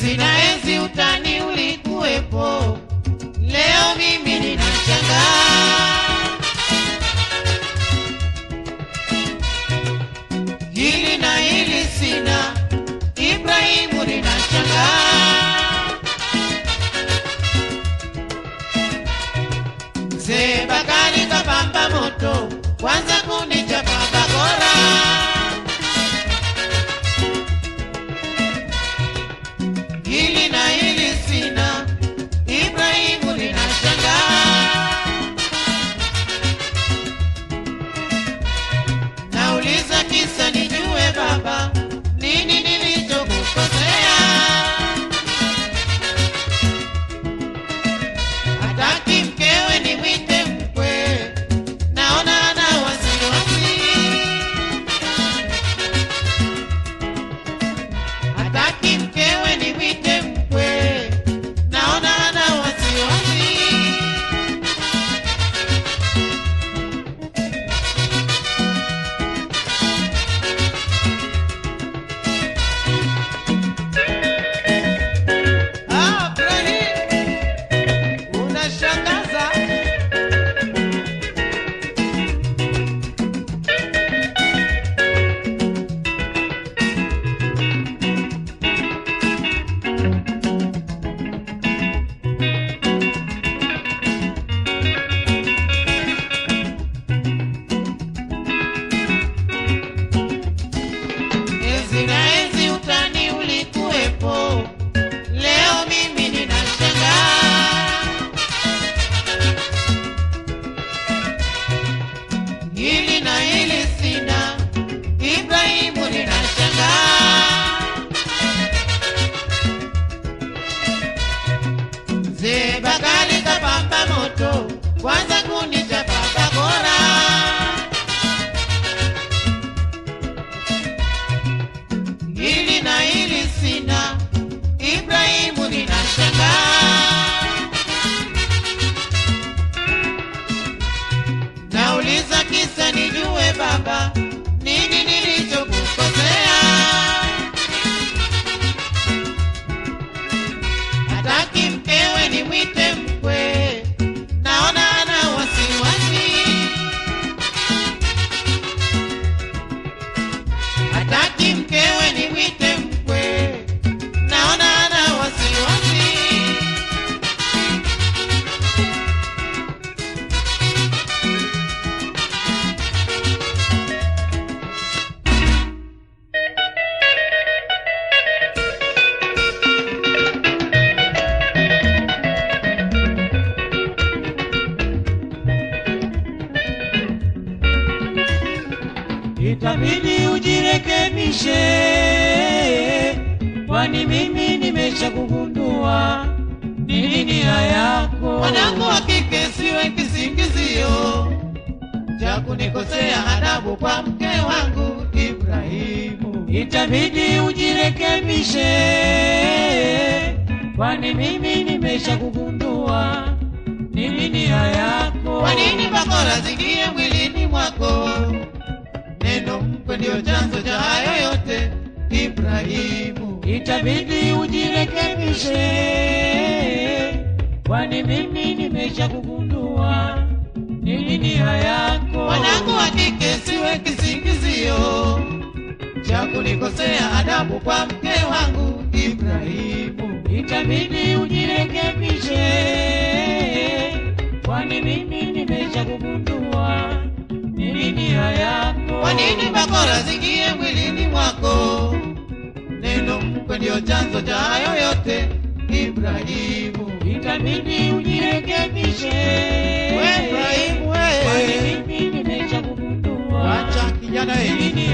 Enzi na enzi utani ulikuwepo, leo mimi ninashangaa. Hili na hili sina, Ibrahimu ninashangaa. Mzee Bakari baba, ujirekebishe, kwani mimi nimesha kugundua nini nia yako. Mwanangu wa kike siwe kisingizio cha kunikosea adabu kwa mke wangu Ibrahimu. Itabidi ujirekebishe, kwani mimi nimesha kugundua nini nia yako. Kwa nini bakora zingie mwilini mwako? Neno mkwe ndio chanzo cha Ibrahimu. Itabidi ujirekebishe, kwani mimi nimesha kugundua nini nia yako. Mwanangu wa kike siwe kisingizio cha kunikosea adabu kwa mke wangu Ibrahimu. Itabidi ujirekebishe, kwani mimi nimesha kugundua nini nia yako. Kwa nini bakora zingie ndio chanzo cha hayo yote Ibrahimu. Itabidi ujirekebishe, Ibrahimu wewe, kwani mimi nimesha kugundua wacha kijana hili.